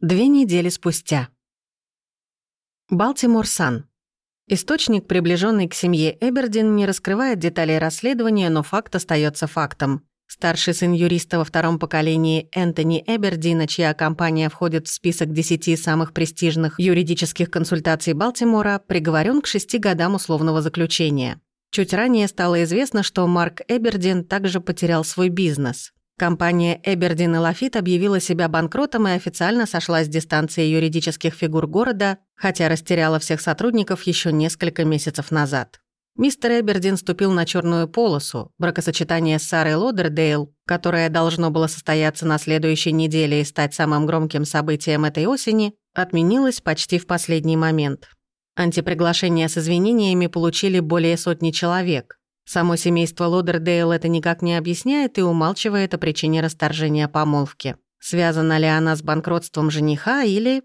Две недели спустя. Балтимор Сан. Источник, приближенный к семье Эбердин, не раскрывает деталей расследования, но факт остается фактом. Старший сын юриста во втором поколении Энтони Эбердина, чья компания входит в список десяти самых престижных юридических консультаций Балтимора, приговорен к шести годам условного заключения. Чуть ранее стало известно, что Марк Эбердин также потерял свой бизнес. Компания Эбердин и Лафит объявила себя банкротом и официально сошла с дистанции юридических фигур города, хотя растеряла всех сотрудников еще несколько месяцев назад. Мистер Эбердин ступил на черную полосу. Бракосочетание с Сарой Лодердейл, которое должно было состояться на следующей неделе и стать самым громким событием этой осени, отменилось почти в последний момент. Антиприглашения с извинениями получили более сотни человек. Само семейство Лодердейл это никак не объясняет и умалчивает о причине расторжения помолвки. Связана ли она с банкротством жениха или...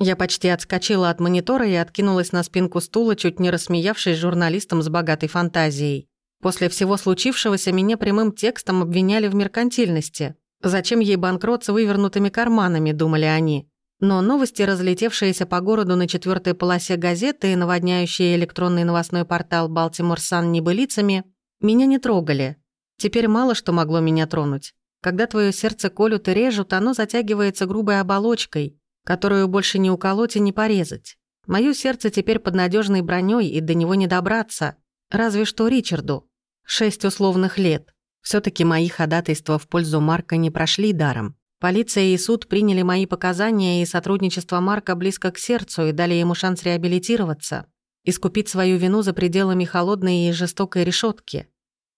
Я почти отскочила от монитора и откинулась на спинку стула, чуть не рассмеявшись журналистом с богатой фантазией. После всего случившегося меня прямым текстом обвиняли в меркантильности. Зачем ей банкрот с вывернутыми карманами, думали они. Но новости, разлетевшиеся по городу на четвертой полосе газеты и наводняющие электронный новостной портал «Балтимор Сан» небылицами, меня не трогали. Теперь мало что могло меня тронуть. Когда твое сердце колют и режут, оно затягивается грубой оболочкой, которую больше не уколоть и не порезать. Моё сердце теперь под надежной броней и до него не добраться. Разве что Ричарду. Шесть условных лет. все таки мои ходатайства в пользу Марка не прошли даром. Полиция и суд приняли мои показания, и сотрудничество Марка близко к сердцу и дали ему шанс реабилитироваться, искупить свою вину за пределами холодной и жестокой решетки.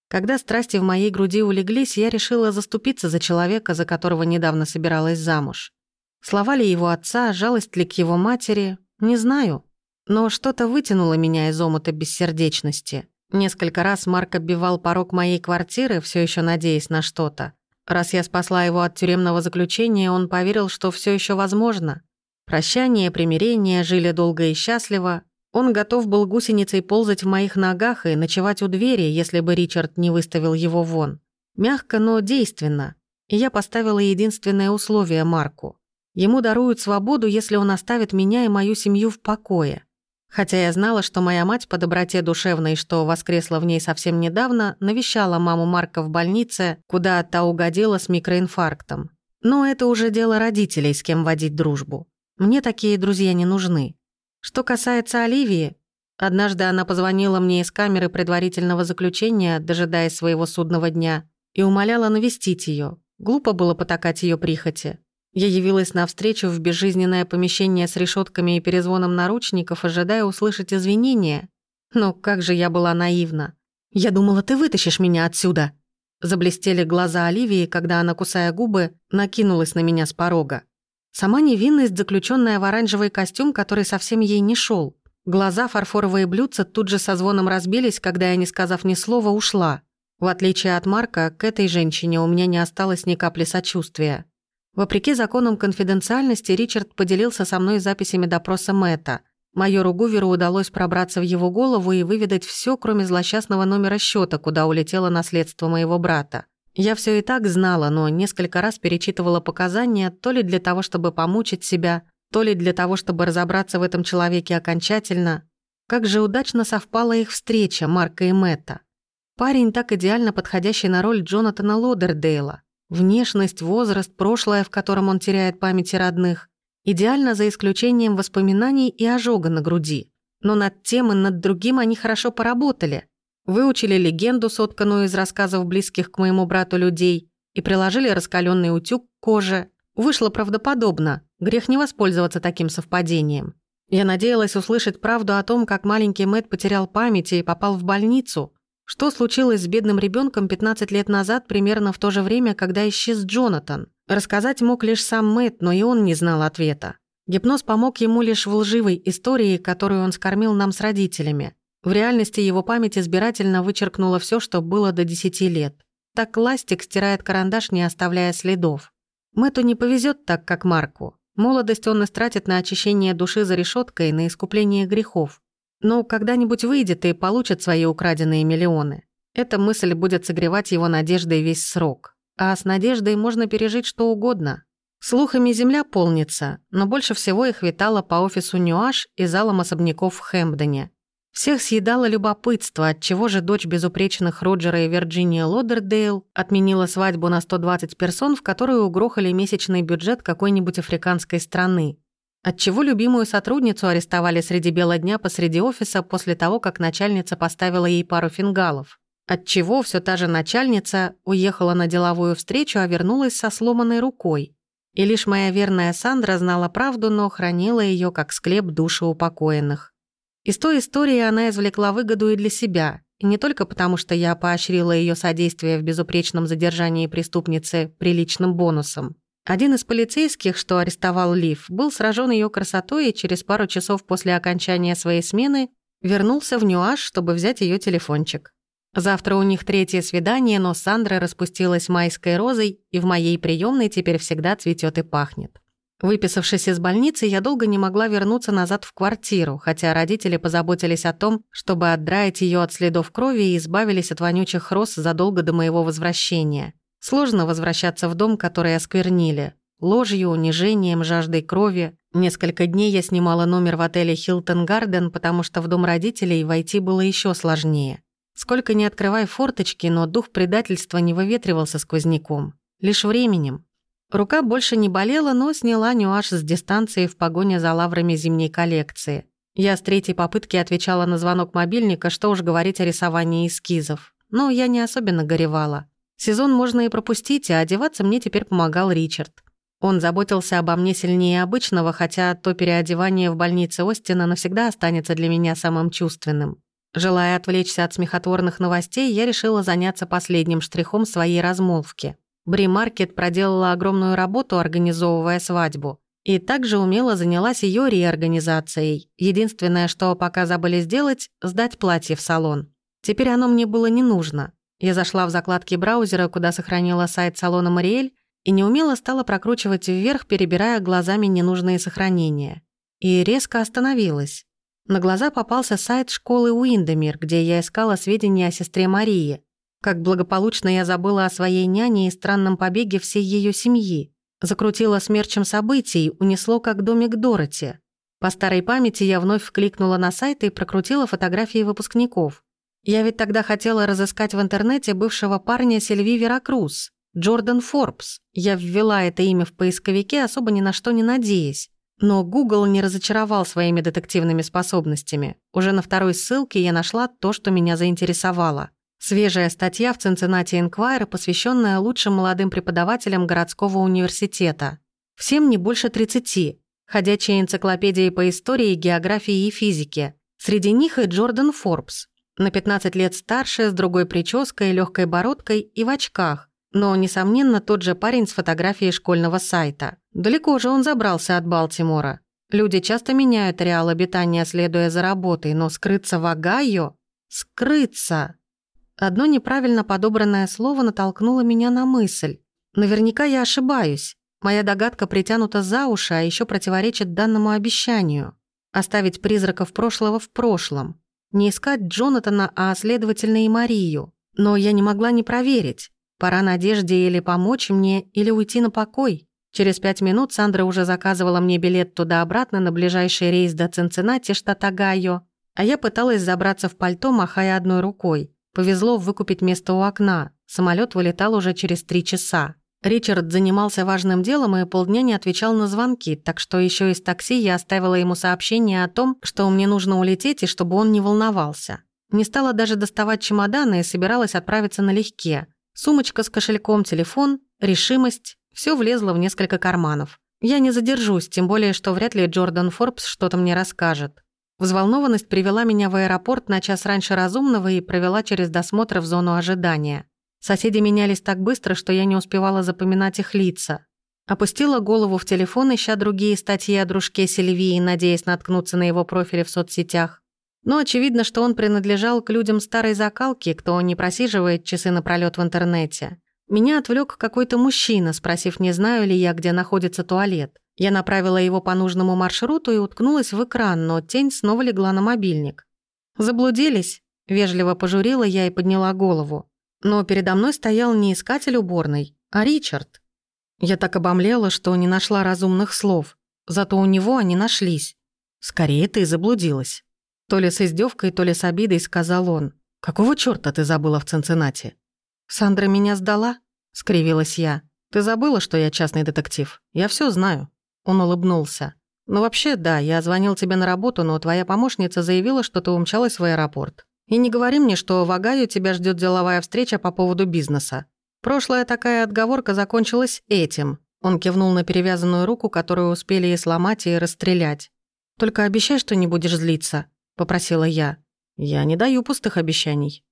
Когда страсти в моей груди улеглись, я решила заступиться за человека, за которого недавно собиралась замуж. Слова ли его отца, жалость ли к его матери, не знаю. Но что-то вытянуло меня из омута бессердечности. Несколько раз Марк оббивал порог моей квартиры, все еще надеясь на что-то. Раз я спасла его от тюремного заключения, он поверил, что все еще возможно. Прощание, примирение, жили долго и счастливо. Он готов был гусеницей ползать в моих ногах и ночевать у двери, если бы Ричард не выставил его вон. Мягко, но действенно. И я поставила единственное условие Марку. Ему даруют свободу, если он оставит меня и мою семью в покое. Хотя я знала, что моя мать по доброте душевной, что воскресла в ней совсем недавно, навещала маму Марка в больнице, куда та угодила с микроинфарктом. Но это уже дело родителей, с кем водить дружбу. Мне такие друзья не нужны. Что касается Оливии, однажды она позвонила мне из камеры предварительного заключения, дожидаясь своего судного дня, и умоляла навестить ее. Глупо было потакать ее прихоти. Я явилась навстречу в безжизненное помещение с решетками и перезвоном наручников, ожидая услышать извинения. Но как же я была наивна. «Я думала, ты вытащишь меня отсюда!» Заблестели глаза Оливии, когда она, кусая губы, накинулась на меня с порога. Сама невинность, заключенная в оранжевый костюм, который совсем ей не шел. Глаза фарфоровые блюдца тут же со звоном разбились, когда я, не сказав ни слова, ушла. В отличие от Марка, к этой женщине у меня не осталось ни капли сочувствия. Вопреки законам конфиденциальности, Ричард поделился со мной записями допроса Мэтта. Майору Гуверу удалось пробраться в его голову и выведать все, кроме злосчастного номера счета, куда улетело наследство моего брата. Я все и так знала, но несколько раз перечитывала показания то ли для того, чтобы помучить себя, то ли для того, чтобы разобраться в этом человеке окончательно. Как же удачно совпала их встреча, Марка и Мэтта. Парень, так идеально подходящий на роль Джонатана Лодердейла. Внешность, возраст, прошлое, в котором он теряет памяти родных. Идеально за исключением воспоминаний и ожога на груди. Но над тем и над другим они хорошо поработали. Выучили легенду, сотканную из рассказов близких к моему брату людей, и приложили раскаленный утюг к коже. Вышло правдоподобно. Грех не воспользоваться таким совпадением. Я надеялась услышать правду о том, как маленький Мэтт потерял память и попал в больницу, что случилось с бедным ребенком 15 лет назад, примерно в то же время, когда исчез Джонатан? Рассказать мог лишь сам Мэтт, но и он не знал ответа. Гипноз помог ему лишь в лживой истории, которую он скормил нам с родителями. В реальности его память избирательно вычеркнула все, что было до 10 лет. Так ластик стирает карандаш, не оставляя следов. Мэтту не повезет так, как Марку. Молодость он истратит на очищение души за решеткой, на искупление грехов. Но когда-нибудь выйдет и получит свои украденные миллионы. Эта мысль будет согревать его надеждой весь срок. А с надеждой можно пережить что угодно. Слухами земля полнится, но больше всего их витало по офису Нюаш и залам особняков в Хэмпдоне. Всех съедало любопытство, отчего же дочь безупречных Роджера и Вирджиния Лодердейл отменила свадьбу на 120 персон, в которую угрохали месячный бюджет какой-нибудь африканской страны. Отчего любимую сотрудницу арестовали среди бела дня посреди офиса после того, как начальница поставила ей пару фингалов. Отчего все та же начальница уехала на деловую встречу, а вернулась со сломанной рукой. И лишь моя верная Сандра знала правду, но хранила ее как склеп души упокоенных. Из той истории она извлекла выгоду и для себя, и не только потому, что я поощрила ее содействие в безупречном задержании преступницы приличным бонусом. Один из полицейских, что арестовал Лив, был сражен ее красотой и через пару часов после окончания своей смены вернулся в Нюаш, чтобы взять ее телефончик. Завтра у них третье свидание, но Сандра распустилась майской розой, и в моей приемной теперь всегда цветет и пахнет. Выписавшись из больницы, я долго не могла вернуться назад в квартиру, хотя родители позаботились о том, чтобы отдраить ее от следов крови и избавились от вонючих роз задолго до моего возвращения. Сложно возвращаться в дом, который осквернили. Ложью, унижением, жаждой крови. Несколько дней я снимала номер в отеле «Хилтон Гарден», потому что в дом родителей войти было еще сложнее. Сколько не открывай форточки, но дух предательства не выветривался сквозняком. Лишь временем. Рука больше не болела, но сняла нюаш с дистанции в погоне за лаврами зимней коллекции. Я с третьей попытки отвечала на звонок мобильника, что уж говорить о рисовании эскизов. Но я не особенно горевала. Сезон можно и пропустить, а одеваться мне теперь помогал Ричард. Он заботился обо мне сильнее обычного, хотя то переодевание в больнице Остина навсегда останется для меня самым чувственным. Желая отвлечься от смехотворных новостей, я решила заняться последним штрихом своей размолвки. Бри-маркет проделала огромную работу, организовывая свадьбу. И также умело занялась ее реорганизацией. Единственное, что пока забыли сделать – сдать платье в салон. Теперь оно мне было не нужно. Я зашла в закладки браузера, куда сохранила сайт салона «Мариэль», и неумело стала прокручивать вверх, перебирая глазами ненужные сохранения. И резко остановилась. На глаза попался сайт школы Уиндемир, где я искала сведения о сестре Марии. Как благополучно я забыла о своей няне и странном побеге всей ее семьи. Закрутила смерчем событий, унесло как домик Дороти. По старой памяти я вновь вкликнула на сайт и прокрутила фотографии выпускников. Я ведь тогда хотела разыскать в интернете бывшего парня Сильви Веракрус, Джордан Форбс. Я ввела это имя в поисковике, особо ни на что не надеясь. Но Google не разочаровал своими детективными способностями. Уже на второй ссылке я нашла то, что меня заинтересовало. Свежая статья в Cincinnati Enquirer, посвященная лучшим молодым преподавателям городского университета. Всем не больше 30. Ходячие энциклопедии по истории, географии и физике. Среди них и Джордан Форбс. На 15 лет старше, с другой прической, легкой бородкой и в очках. Но, несомненно, тот же парень с фотографией школьного сайта. Далеко же он забрался от Балтимора. Люди часто меняют реал обитания, следуя за работой, но скрыться в Огайо... Скрыться! Одно неправильно подобранное слово натолкнуло меня на мысль. Наверняка я ошибаюсь. Моя догадка притянута за уши, а еще противоречит данному обещанию. Оставить призраков прошлого в прошлом. Не искать Джонатана, а, следовательно, и Марию. Но я не могла не проверить. Пора Надежде или помочь мне, или уйти на покой. Через пять минут Сандра уже заказывала мне билет туда-обратно на ближайший рейс до Цинциннати, штат Огайо, а я пыталась забраться в пальто, махая одной рукой. Повезло выкупить место у окна. Самолет вылетал уже через три часа. Ричард занимался важным делом и полдня не отвечал на звонки, так что еще из такси я оставила ему сообщение о том, что мне нужно улететь и чтобы он не волновался. Не стала даже доставать чемоданы и собиралась отправиться налегке. Сумочка с кошельком, телефон, решимость – все влезло в несколько карманов. Я не задержусь, тем более, что вряд ли Джордан Форбс что-то мне расскажет. Взволнованность привела меня в аэропорт на час раньше разумного и провела через досмотр в зону ожидания. Соседи менялись так быстро, что я не успевала запоминать их лица. Опустила голову в телефон, ища другие статьи о дружке Сильвии, надеясь наткнуться на его профиле в соцсетях. Но очевидно, что он принадлежал к людям старой закалки, кто не просиживает часы напролёт в интернете. Меня отвлек какой-то мужчина, спросив, не знаю ли я, где находится туалет. Я направила его по нужному маршруту и уткнулась в экран, но тень снова легла на мобильник. «Заблудились?» – вежливо пожурила я и подняла голову. Но передо мной стоял не искатель уборной, а Ричард. Я так обомлела, что не нашла разумных слов. Зато у него они нашлись. «Скорее ты заблудилась». То ли с издевкой, то ли с обидой сказал он. «Какого чёрта ты забыла в Цинциннати?» «Сандра меня сдала?» — скривилась я. «Ты забыла, что я частный детектив? Я всё знаю». Он улыбнулся. «Ну вообще, да, я звонил тебе на работу, но твоя помощница заявила, что ты умчалась в аэропорт. И не говори мне, что в Огайо тебя ждёт деловая встреча по поводу бизнеса. Прошлая такая отговорка закончилась этим». Он кивнул на перевязанную руку, которую успели и сломать, и расстрелять. «Только обещай, что не будешь злиться», — попросила я. «Я не даю пустых обещаний».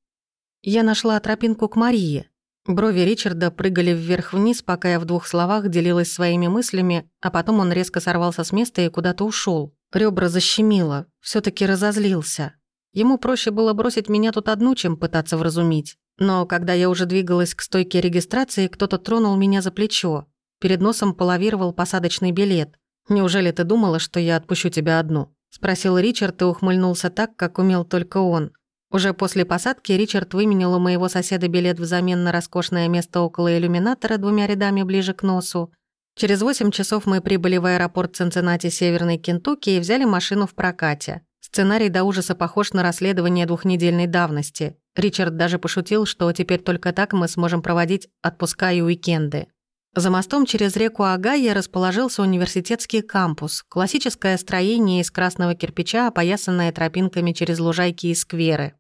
Я нашла тропинку к Марии. Брови Ричарда прыгали вверх-вниз, пока я в двух словах делилась своими мыслями, а потом он резко сорвался с места и куда-то ушел. Ребра защемило, все таки разозлился. Ему проще было бросить меня тут одну, чем пытаться вразумить. Но когда я уже двигалась к стойке регистрации, кто-то тронул меня за плечо. Перед носом половировал посадочный билет. «Неужели ты думала, что я отпущу тебя одну?» — спросил Ричард и ухмыльнулся так, как умел только он. Уже после посадки Ричард выменил у моего соседа билет взамен на роскошное место около иллюминатора двумя рядами ближе к носу. Через восемь часов мы прибыли в аэропорт Цинциннати Северной Кентукки и взяли машину в прокате. Сценарий до ужаса похож на расследование двухнедельной давности. Ричард даже пошутил, что теперь только так мы сможем проводить отпуска и уикенды. За мостом через реку Агая расположился университетский кампус, классическое строение из красного кирпича, опоясанное тропинками через лужайки и скверы.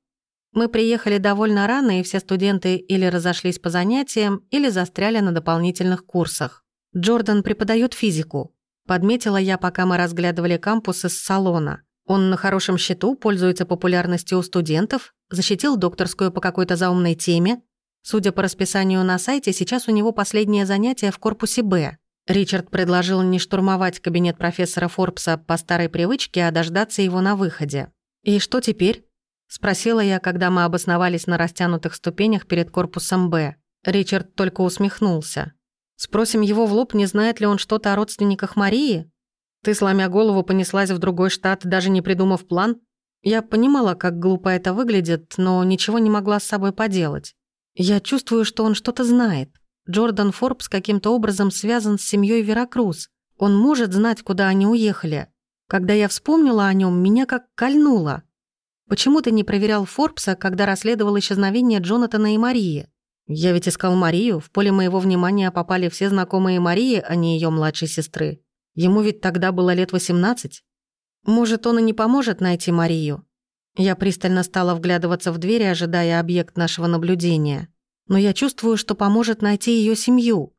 Мы приехали довольно рано, и все студенты или разошлись по занятиям, или застряли на дополнительных курсах. Джордан преподает физику. Подметила я, пока мы разглядывали кампус из салона. Он на хорошем счету, пользуется популярностью у студентов, защитил докторскую по какой-то заумной теме, Судя по расписанию на сайте, сейчас у него последнее занятие в корпусе «Б». Ричард предложил не штурмовать кабинет профессора Форбса по старой привычке, а дождаться его на выходе. «И что теперь?» — спросила я, когда мы обосновались на растянутых ступенях перед корпусом «Б». Ричард только усмехнулся. «Спросим его в лоб, не знает ли он что-то о родственниках Марии? Ты, сломя голову, понеслась в другой штат, даже не придумав план? Я понимала, как глупо это выглядит, но ничего не могла с собой поделать. Я чувствую, что он что-то знает. Джордан Форбс каким-то образом связан с семьей Веракрус. Он может знать, куда они уехали. Когда я вспомнила о нем, меня как кольнуло. Почему ты не проверял Форбса, когда расследовал исчезновение Джонатана и Марии? Я ведь искал Марию, в поле моего внимания попали все знакомые Марии, а не ее младшей сестры. Ему ведь тогда было лет 18. Может, он и не поможет найти Марию. Я пристально стала вглядываться в двери, ожидая объект нашего наблюдения. Но я чувствую, что поможет найти ее семью.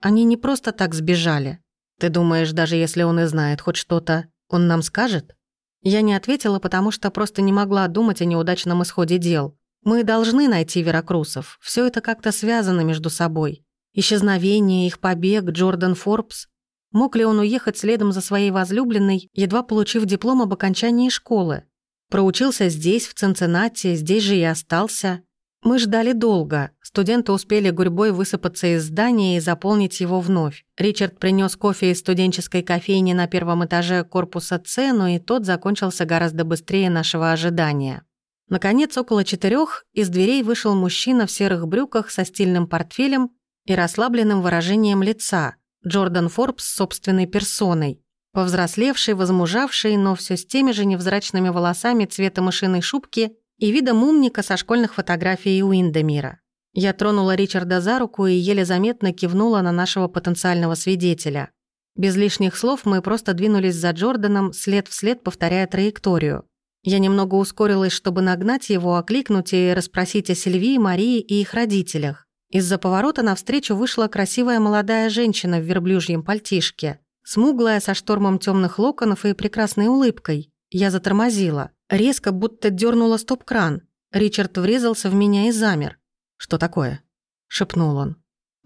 Они не просто так сбежали. Ты думаешь, даже если он и знает хоть что-то, он нам скажет? Я не ответила, потому что просто не могла думать о неудачном исходе дел. Мы должны найти Веракрусов. Все это как-то связано между собой. Исчезновение, их побег, Джордан Форбс. Мог ли он уехать следом за своей возлюбленной, едва получив диплом об окончании школы? Проучился здесь, в Цинциннати, здесь же и остался. Мы ждали долго. Студенты успели гурьбой высыпаться из здания и заполнить его вновь. Ричард принес кофе из студенческой кофейни на первом этаже корпуса С, но и тот закончился гораздо быстрее нашего ожидания. Наконец, около четырех из дверей вышел мужчина в серых брюках со стильным портфелем и расслабленным выражением лица. Джордан Форбс собственной персоной. Повзрослевший, возмужавший, но все с теми же невзрачными волосами цвета мышиной шубки и видом умника со школьных фотографий Уиндемира. Я тронула Ричарда за руку и еле заметно кивнула на нашего потенциального свидетеля. Без лишних слов мы просто двинулись за Джорданом, след в след повторяя траекторию. Я немного ускорилась, чтобы нагнать его, окликнуть и расспросить о Сильвии, Марии и их родителях. Из-за поворота навстречу вышла красивая молодая женщина в верблюжьем пальтишке. Смуглая, со штормом темных локонов и прекрасной улыбкой. Я затормозила. Резко, будто дернула стоп-кран. Ричард врезался в меня и замер. «Что такое?» — шепнул он.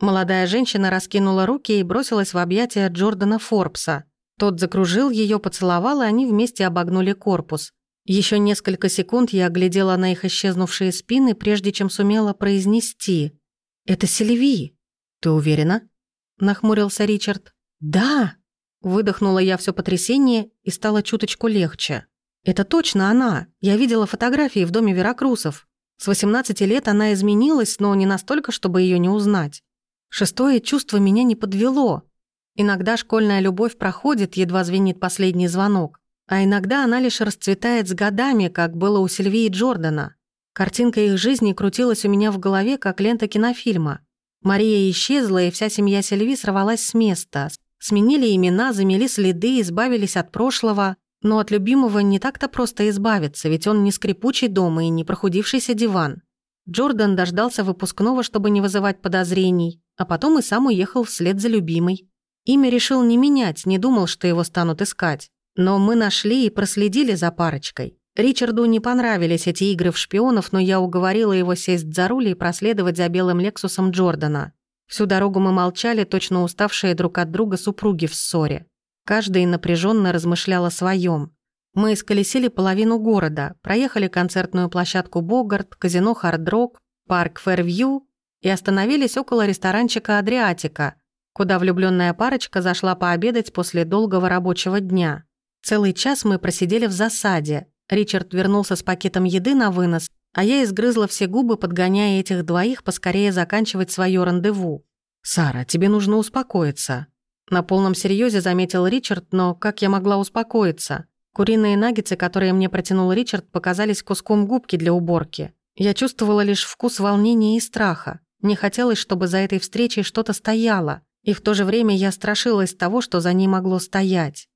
Молодая женщина раскинула руки и бросилась в объятия Джордана Форбса. Тот закружил ее, поцеловал, и они вместе обогнули корпус. Еще несколько секунд я оглядела на их исчезнувшие спины, прежде чем сумела произнести. «Это Селеви». «Ты уверена?» — нахмурился Ричард. «Да!» Выдохнула я все потрясение и стало чуточку легче. Это точно она. Я видела фотографии в доме Веракрусов. С 18 лет она изменилась, но не настолько, чтобы ее не узнать. Шестое чувство меня не подвело. Иногда школьная любовь проходит, едва звенит последний звонок, а иногда она лишь расцветает с годами, как было у Сильвии Джордана. Картинка их жизни крутилась у меня в голове, как лента кинофильма. Мария исчезла, и вся семья Сильви сорвалась с места. Сменили имена, замели следы, избавились от прошлого. Но от любимого не так-то просто избавиться, ведь он не скрипучий дом и не прохудившийся диван. Джордан дождался выпускного, чтобы не вызывать подозрений, а потом и сам уехал вслед за любимой. Имя решил не менять, не думал, что его станут искать. Но мы нашли и проследили за парочкой. Ричарду не понравились эти игры в шпионов, но я уговорила его сесть за руль и проследовать за белым Лексусом Джордана. Всю дорогу мы молчали, точно уставшие друг от друга супруги в ссоре. Каждый напряженно размышлял о своем. Мы исколесили половину города, проехали концертную площадку Богарт, казино Хардрок, парк Фэрвью и остановились около ресторанчика Адриатика, куда влюбленная парочка зашла пообедать после долгого рабочего дня. Целый час мы просидели в засаде, Ричард вернулся с пакетом еды на вынос, а я изгрызла все губы, подгоняя этих двоих поскорее заканчивать свое рандеву. «Сара, тебе нужно успокоиться». На полном серьезе заметил Ричард, но как я могла успокоиться? Куриные наггетсы, которые мне протянул Ричард, показались куском губки для уборки. Я чувствовала лишь вкус волнения и страха. Не хотелось, чтобы за этой встречей что-то стояло, и в то же время я страшилась того, что за ней могло стоять.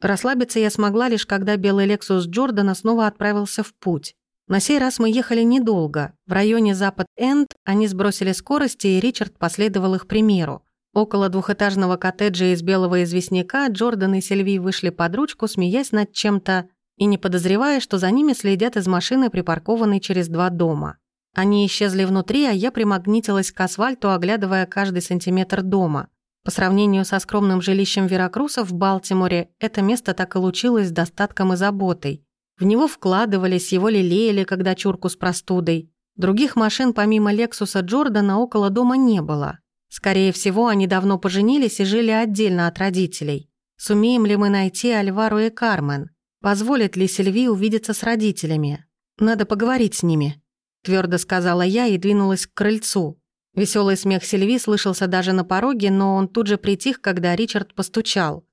Расслабиться я смогла лишь, когда белый Лексус Джордана снова отправился в путь. На сей раз мы ехали недолго. В районе Запад-Энд они сбросили скорости, и Ричард последовал их примеру. Около двухэтажного коттеджа из белого известняка Джордан и Сильви вышли под ручку, смеясь над чем-то и не подозревая, что за ними следят из машины, припаркованной через два дома. Они исчезли внутри, а я примагнитилась к асфальту, оглядывая каждый сантиметр дома. По сравнению со скромным жилищем Веракруса в Балтиморе, это место так и лучилось достатком и заботой. В него вкладывались, его лелеяли, когда чурку с простудой. Других машин помимо Лексуса Джордана около дома не было. Скорее всего, они давно поженились и жили отдельно от родителей. Сумеем ли мы найти Альвару и Кармен? Позволит ли Сильви увидеться с родителями? Надо поговорить с ними, твердо сказала я и двинулась к крыльцу. Веселый смех Сильви слышался даже на пороге, но он тут же притих, когда Ричард постучал.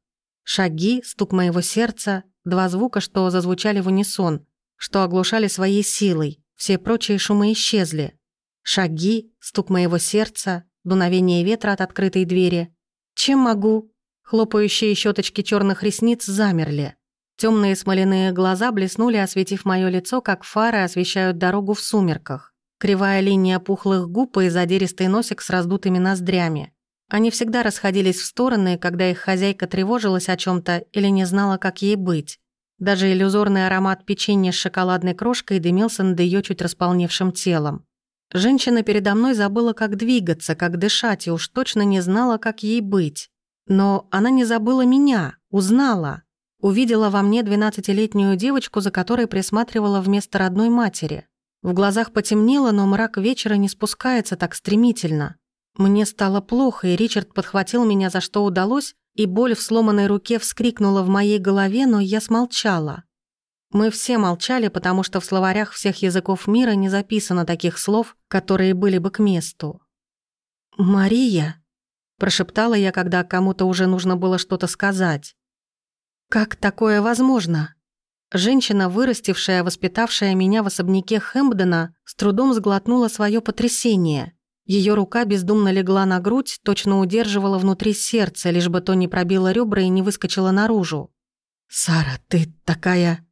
Шаги, стук моего сердца, два звука, что зазвучали в унисон, что оглушали своей силой, все прочие шумы исчезли. Шаги, стук моего сердца, дуновение ветра от открытой двери. Чем могу? Хлопающие щеточки черных ресниц замерли. Темные смоляные глаза блеснули, осветив мое лицо, как фары освещают дорогу в сумерках. Кривая линия пухлых губ и задиристый носик с раздутыми ноздрями. Они всегда расходились в стороны, когда их хозяйка тревожилась о чем то или не знала, как ей быть. Даже иллюзорный аромат печенья с шоколадной крошкой дымился над ее чуть располневшим телом. Женщина передо мной забыла, как двигаться, как дышать, и уж точно не знала, как ей быть. Но она не забыла меня, узнала. Увидела во мне двенадцатилетнюю девочку, за которой присматривала вместо родной матери. В глазах потемнело, но мрак вечера не спускается так стремительно. Мне стало плохо, и Ричард подхватил меня, за что удалось, и боль в сломанной руке вскрикнула в моей голове, но я смолчала. Мы все молчали, потому что в словарях всех языков мира не записано таких слов, которые были бы к месту. «Мария», – прошептала я, когда кому-то уже нужно было что-то сказать. «Как такое возможно?» Женщина, вырастившая, воспитавшая меня в особняке Хэмпдена, с трудом сглотнула свое потрясение. Ее рука бездумно легла на грудь, точно удерживала внутри сердце, лишь бы то не пробило ребра и не выскочило наружу. «Сара, ты такая...»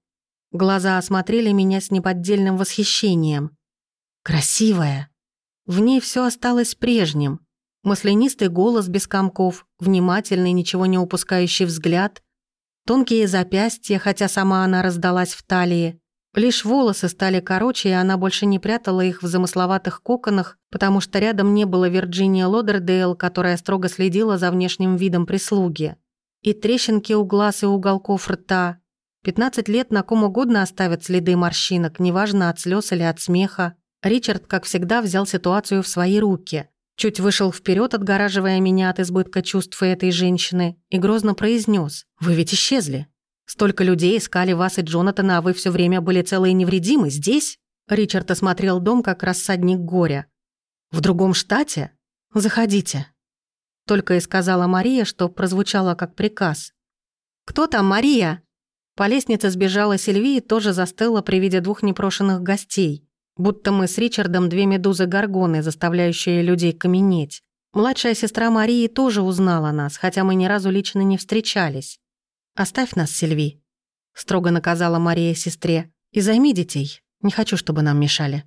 Глаза осмотрели меня с неподдельным восхищением. «Красивая!» В ней все осталось прежним. Маслянистый голос без комков, внимательный, ничего не упускающий взгляд — Тонкие запястья, хотя сама она раздалась в талии. Лишь волосы стали короче, и она больше не прятала их в замысловатых коконах, потому что рядом не было Вирджиния Лодердейл, которая строго следила за внешним видом прислуги. И трещинки у глаз и уголков рта. 15 лет на ком угодно оставят следы морщинок, неважно от слез или от смеха. Ричард, как всегда, взял ситуацию в свои руки. Чуть вышел вперед, отгораживая меня от избытка чувств этой женщины, и грозно произнес: «Вы ведь исчезли. Столько людей искали вас и Джонатана, а вы все время были целы и невредимы. Здесь?» Ричард осмотрел дом как рассадник горя. «В другом штате? Заходите». Только и сказала Мария, что прозвучало как приказ. «Кто там, Мария?» По лестнице сбежала Сильви и тоже застыла при виде двух непрошенных гостей. Будто мы с Ричардом две медузы-горгоны, заставляющие людей каменеть. Младшая сестра Марии тоже узнала нас, хотя мы ни разу лично не встречались. «Оставь нас, Сильви», — строго наказала Мария сестре. «И займи детей. Не хочу, чтобы нам мешали».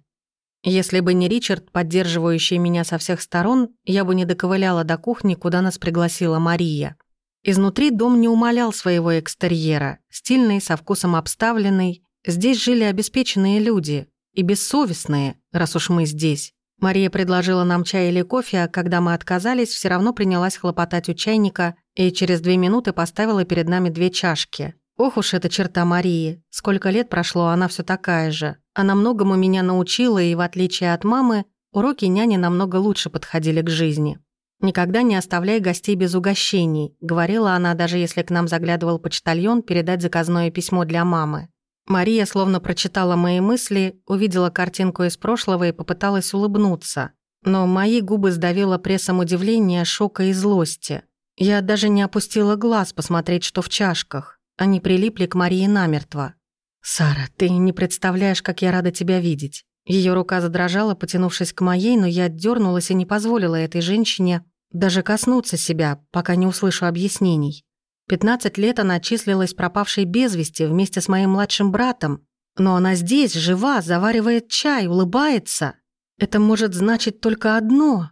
Если бы не Ричард, поддерживающий меня со всех сторон, я бы не доковыляла до кухни, куда нас пригласила Мария. Изнутри дом не умалял своего экстерьера. Стильный, со вкусом обставленный. Здесь жили обеспеченные люди. И бессовестные, раз уж мы здесь. Мария предложила нам чай или кофе, а когда мы отказались, все равно принялась хлопотать у чайника и через две минуты поставила перед нами две чашки. Ох уж эта черта Марии. Сколько лет прошло, она все такая же. Она многому меня научила, и в отличие от мамы, уроки няни намного лучше подходили к жизни. «Никогда не оставляй гостей без угощений», — говорила она, даже если к нам заглядывал почтальон передать заказное письмо для мамы. Мария словно прочитала мои мысли, увидела картинку из прошлого и попыталась улыбнуться. Но мои губы сдавило прессом удивления, шока и злости. Я даже не опустила глаз посмотреть, что в чашках. Они прилипли к Марии намертво. «Сара, ты не представляешь, как я рада тебя видеть». Ее рука задрожала, потянувшись к моей, но я дернулась и не позволила этой женщине даже коснуться себя, пока не услышу объяснений. 15 лет она числилась пропавшей без вести вместе с моим младшим братом. Но она здесь, жива, заваривает чай, улыбается. Это может значить только одно.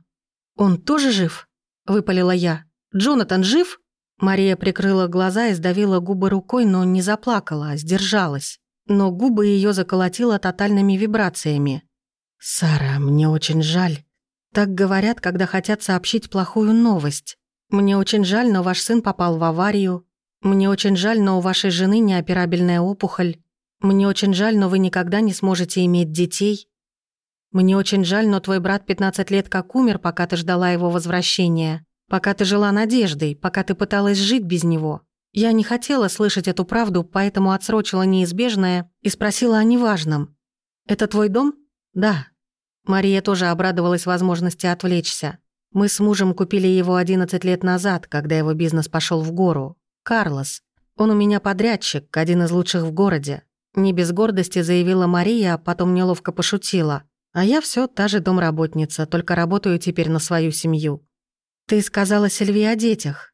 «Он тоже жив?» – выпалила я. «Джонатан жив?» Мария прикрыла глаза и сдавила губы рукой, но не заплакала, а сдержалась. Но губы ее заколотило тотальными вибрациями. «Сара, мне очень жаль. Так говорят, когда хотят сообщить плохую новость. Мне очень жаль, но ваш сын попал в аварию. Мне очень жаль, но у вашей жены неоперабельная опухоль. Мне очень жаль, но вы никогда не сможете иметь детей. Мне очень жаль, но твой брат 15 лет как умер, пока ты ждала его возвращения. Пока ты жила надеждой, пока ты пыталась жить без него. Я не хотела слышать эту правду, поэтому отсрочила неизбежное и спросила о неважном. «Это твой дом?» «Да». Мария тоже обрадовалась возможности отвлечься. Мы с мужем купили его 11 лет назад, когда его бизнес пошел в гору. Карлос. Он у меня подрядчик, один из лучших в городе. Не без гордости заявила Мария, а потом неловко пошутила. А я все та же домработница, только работаю теперь на свою семью. «Ты сказала Сильвии о детях?»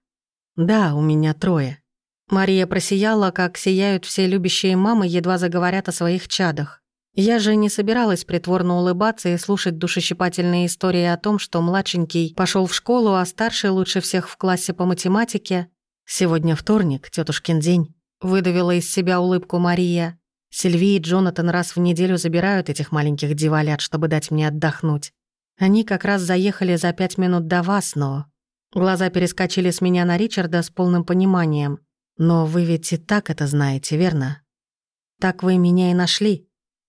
«Да, у меня трое». Мария просияла, как сияют все любящие мамы, едва заговорят о своих чадах. Я же не собиралась притворно улыбаться и слушать душещипательные истории о том, что младшенький пошел в школу, а старший лучше всех в классе по математике. «Сегодня вторник, тетушкин день», — выдавила из себя улыбку Мария. «Сильви и Джонатан раз в неделю забирают этих маленьких девалят, чтобы дать мне отдохнуть. Они как раз заехали за пять минут до вас, но...» Глаза перескочили с меня на Ричарда с полным пониманием. «Но вы ведь и так это знаете, верно? Так вы меня и нашли.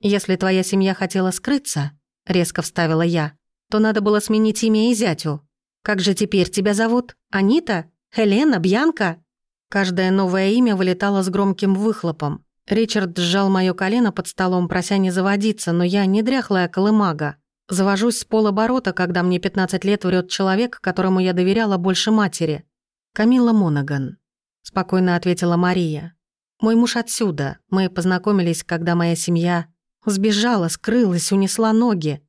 Если твоя семья хотела скрыться, — резко вставила я, — то надо было сменить имя и зятю. Как же теперь тебя зовут? Анита? Хелена? Бьянка?» Каждое новое имя вылетало с громким выхлопом. Ричард сжал моё колено под столом, прося не заводиться, но я не дряхлая колымага. Завожусь с полоборота, когда мне 15 лет врет человек, которому я доверяла больше матери. Камила Монаган. Спокойно ответила Мария. Мой муж отсюда. Мы познакомились, когда моя семья сбежала, скрылась, унесла ноги.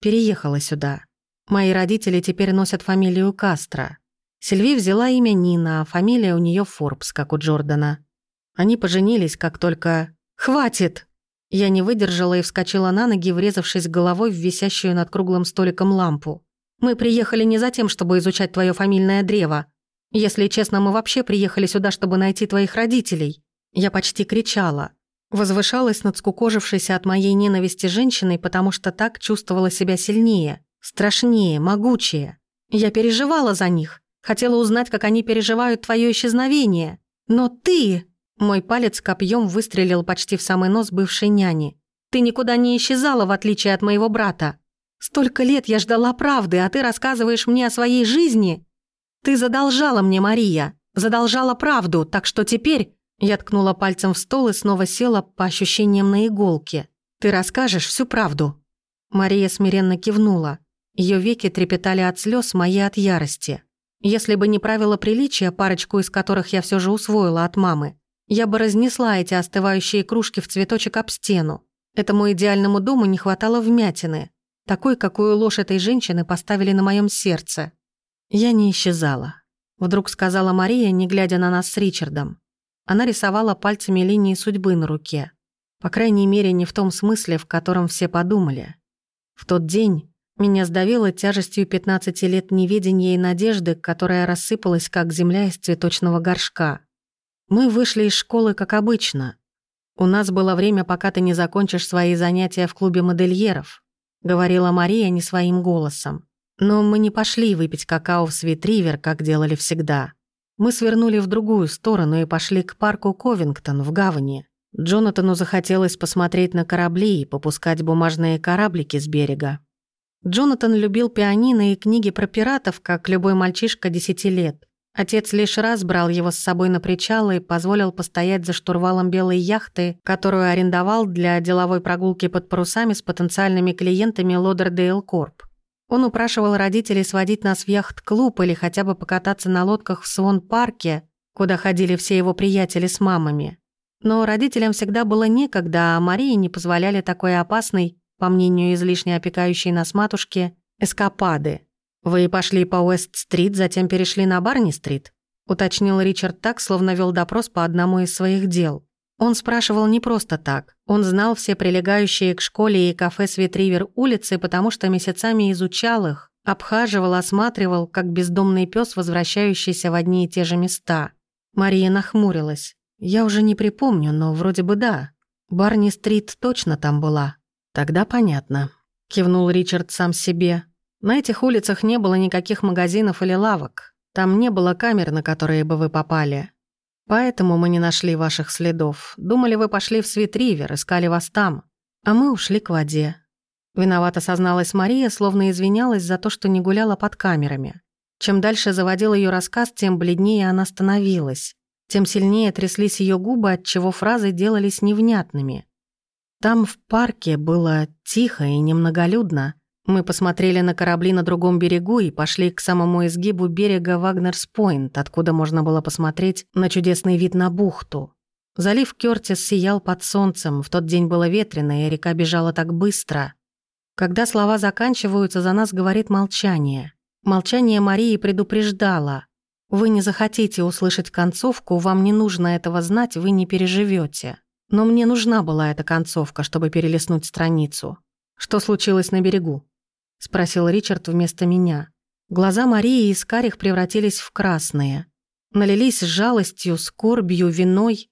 Переехала сюда. Мои родители теперь носят фамилию Кастро. Сильви взяла имя Нина, а фамилия у нее Форбс, как у Джордана. Они поженились, как только... «Хватит!» Я не выдержала и вскочила на ноги, врезавшись головой в висящую над круглым столиком лампу. «Мы приехали не за тем, чтобы изучать твое фамильное древо. Если честно, мы вообще приехали сюда, чтобы найти твоих родителей». Я почти кричала. Возвышалась над скукожившейся от моей ненависти женщиной, потому что так чувствовала себя сильнее, страшнее, могучее. Я переживала за них, хотела узнать, как они переживают твое исчезновение. Но ты... Мой палец копьем выстрелил почти в самый нос бывшей няни. «Ты никуда не исчезала, в отличие от моего брата. Столько лет я ждала правды, а ты рассказываешь мне о своей жизни. Ты задолжала мне, Мария, задолжала правду, так что теперь...» Я ткнула пальцем в стол и снова села по ощущениям на иголке. «Ты расскажешь всю правду». Мария смиренно кивнула. Ее веки трепетали от слез, мои от ярости. Если бы не правила приличия, парочку из которых я все же усвоила от мамы, я бы разнесла эти остывающие кружки в цветочек об стену. Этому идеальному дому не хватало вмятины, такой, какую ложь этой женщины поставили на моем сердце. Я не исчезала. Вдруг сказала Мария, не глядя на нас с Ричардом. Она рисовала пальцами линии судьбы на руке. По крайней мере, не в том смысле, в котором все подумали. В тот день меня сдавило тяжестью 15 лет неведения и надежды, которая рассыпалась, как земля из цветочного горшка. Мы вышли из школы, как обычно. У нас было время, пока ты не закончишь свои занятия в клубе модельеров, говорила Мария не своим голосом. Но мы не пошли выпить какао в Свитривер, как делали всегда. Мы свернули в другую сторону и пошли к парку Ковингтон в гавани. Джонатану захотелось посмотреть на корабли и попускать бумажные кораблики с берега. Джонатан любил пианино и книги про пиратов, как любой мальчишка десяти лет. Отец лишь раз брал его с собой на причал и позволил постоять за штурвалом белой яхты, которую арендовал для деловой прогулки под парусами с потенциальными клиентами Лодердейл Корп. Он упрашивал родителей сводить нас в яхт-клуб или хотя бы покататься на лодках в Свон-парке, куда ходили все его приятели с мамами. Но родителям всегда было некогда, а Марии не позволяли такой опасной, по мнению излишне опекающей нас матушки, эскапады. «Вы пошли по Уэст-стрит, затем перешли на Барни-стрит?» уточнил Ричард так, словно вел допрос по одному из своих дел. Он спрашивал не просто так. Он знал все прилегающие к школе и кафе Светривер улицы, потому что месяцами изучал их, обхаживал, осматривал, как бездомный пес, возвращающийся в одни и те же места. Мария нахмурилась. «Я уже не припомню, но вроде бы да. Барни-стрит точно там была». «Тогда понятно», — кивнул Ричард сам себе. «На этих улицах не было никаких магазинов или лавок. Там не было камер, на которые бы вы попали. Поэтому мы не нашли ваших следов. Думали, вы пошли в Свитривер, искали вас там. А мы ушли к воде». Виновато созналась Мария, словно извинялась за то, что не гуляла под камерами. Чем дальше заводил ее рассказ, тем бледнее она становилась. Тем сильнее тряслись ее губы, отчего фразы делались невнятными. Там в парке было тихо и немноголюдно. Мы посмотрели на корабли на другом берегу и пошли к самому изгибу берега Вагнерс-Пойнт, откуда можно было посмотреть на чудесный вид на бухту. Залив Кёртис сиял под солнцем, в тот день было ветрено, и река бежала так быстро. Когда слова заканчиваются, за нас говорит молчание. Молчание Марии предупреждало. Вы не захотите услышать концовку, вам не нужно этого знать, вы не переживете. Но мне нужна была эта концовка, чтобы перелистнуть страницу. Что случилось на берегу? Спросил Ричард вместо меня. Глаза Марии из карих превратились в красные. Налились жалостью, скорбью, виной.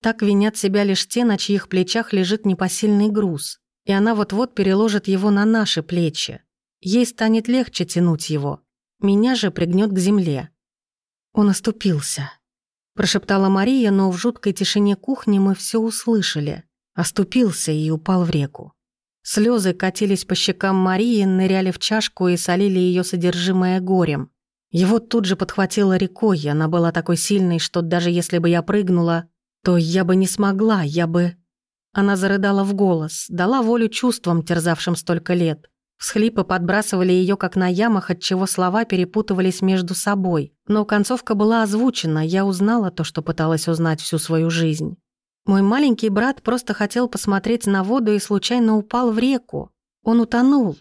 Так винят себя лишь те, на чьих плечах лежит непосильный груз. И она вот-вот переложит его на наши плечи. Ей станет легче тянуть его. Меня же пригнет к земле. Он оступился. Прошептала Мария, но в жуткой тишине кухни мы все услышали. Оступился и упал в реку. Слезы катились по щекам Марии, ныряли в чашку и солили ее содержимое горем. Его тут же подхватила рекой, она была такой сильной, что даже если бы я прыгнула, то я бы не смогла, я бы... Она зарыдала в голос, дала волю чувствам, терзавшим столько лет. Всхлипы подбрасывали ее как на ямах, от чего слова перепутывались между собой. Но концовка была озвучена, я узнала то, что пыталась узнать всю свою жизнь. Мой маленький брат просто хотел посмотреть на воду и случайно упал в реку. Он утонул.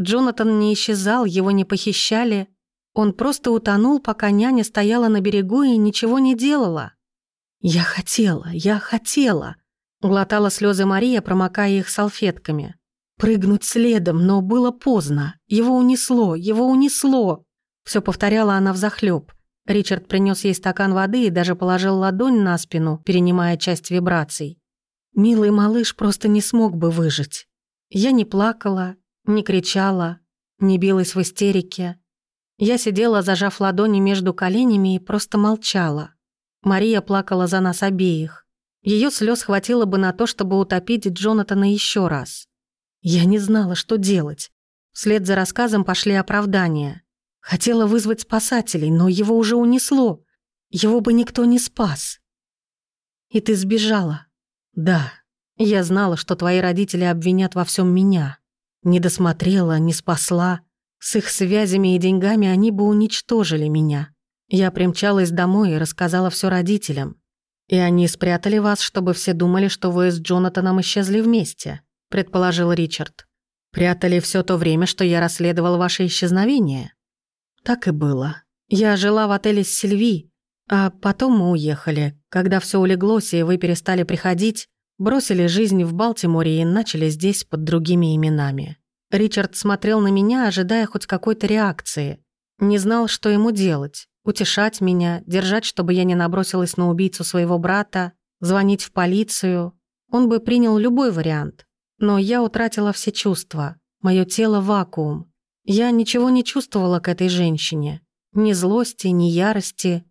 Джонатан не исчезал, его не похищали. Он просто утонул, пока няня стояла на берегу и ничего не делала. «Я хотела, я хотела», — глотала слезы Мария, промокая их салфетками. Прыгнуть следом, но было поздно. Его унесло, его унесло. Все повторяла она взахлёб. Ричард принес ей стакан воды и даже положил ладонь на спину, перенимая часть вибраций. Милый малыш просто не смог бы выжить. Я не плакала, не кричала, не билась в истерике. Я сидела, зажав ладони между коленями и просто молчала. Мария плакала за нас обеих. Ее слез хватило бы на то, чтобы утопить Джонатана еще раз. Я не знала, что делать. Вслед за рассказом пошли оправдания. Хотела вызвать спасателей, но его уже унесло. Его бы никто не спас. И ты сбежала. Да, я знала, что твои родители обвинят во всем меня. Не досмотрела, не спасла. С их связями и деньгами они бы уничтожили меня. Я примчалась домой и рассказала все родителям. И они спрятали вас, чтобы все думали, что вы с Джонатаном исчезли вместе, предположил Ричард. Прятали все то время, что я расследовал ваше исчезновение. Так и было. Я жила в отеле с Сильви, а потом мы уехали. Когда все улеглось и вы перестали приходить, бросили жизнь в Балтиморе и начали здесь под другими именами. Ричард смотрел на меня, ожидая хоть какой-то реакции. Не знал, что ему делать. Утешать меня, держать, чтобы я не набросилась на убийцу своего брата, звонить в полицию. Он бы принял любой вариант. Но я утратила все чувства. Мое тело — вакуум. Я ничего не чувствовала к этой женщине. Ни злости, ни ярости.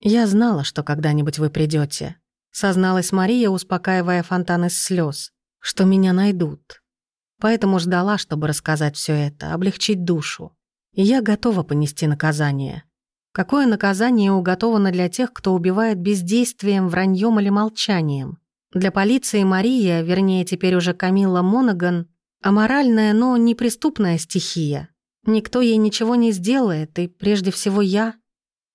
Я знала, что когда-нибудь вы придете. Созналась Мария, успокаивая фонтан из слез, что меня найдут. Поэтому ждала, чтобы рассказать все это, облегчить душу. И я готова понести наказание. Какое наказание уготовано для тех, кто убивает бездействием, враньем или молчанием? Для полиции Мария, вернее теперь уже Камилла Монаган, аморальная, но неприступная стихия. Никто ей ничего не сделает, и прежде всего я.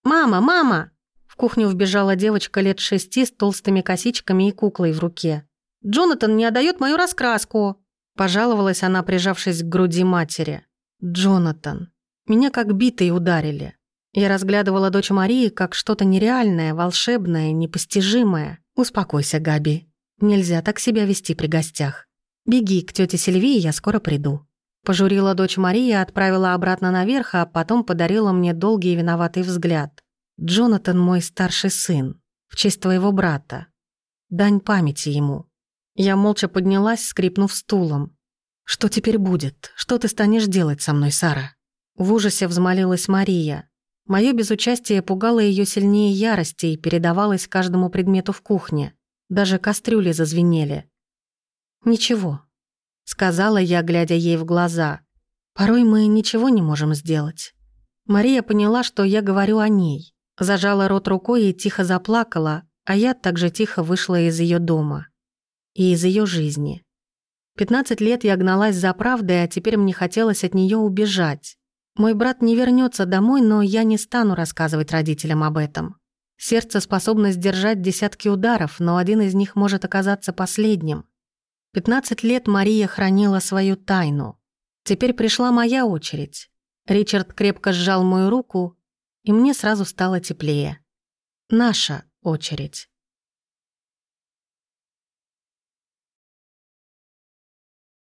«Мама, мама!» В кухню вбежала девочка лет шести с толстыми косичками и куклой в руке. «Джонатан не отдает мою раскраску!» Пожаловалась она, прижавшись к груди матери. «Джонатан. Меня как битой ударили. Я разглядывала дочь Марии как что-то нереальное, волшебное, непостижимое. Успокойся, Габи. Нельзя так себя вести при гостях. Беги к тете Сильвии, я скоро приду». Пожурила дочь Мария, отправила обратно наверх, а потом подарила мне долгий и виноватый взгляд. «Джонатан мой старший сын, в честь твоего брата. Дань памяти ему». Я молча поднялась, скрипнув стулом. «Что теперь будет? Что ты станешь делать со мной, Сара?» В ужасе взмолилась Мария. Моё безучастие пугало её сильнее ярости и передавалось каждому предмету в кухне. Даже кастрюли зазвенели. «Ничего», — сказала я, глядя ей в глаза. «Порой мы ничего не можем сделать». Мария поняла, что я говорю о ней. Зажала рот рукой и тихо заплакала, а я также тихо вышла из её дома. И из её жизни. Пятнадцать лет я гналась за правдой, а теперь мне хотелось от неё убежать. Мой брат не вернется домой, но я не стану рассказывать родителям об этом. Сердце способно сдержать десятки ударов, но один из них может оказаться последним. 15 лет Мария хранила свою тайну. Теперь пришла моя очередь. Ричард крепко сжал мою руку, и мне сразу стало теплее. Наша очередь.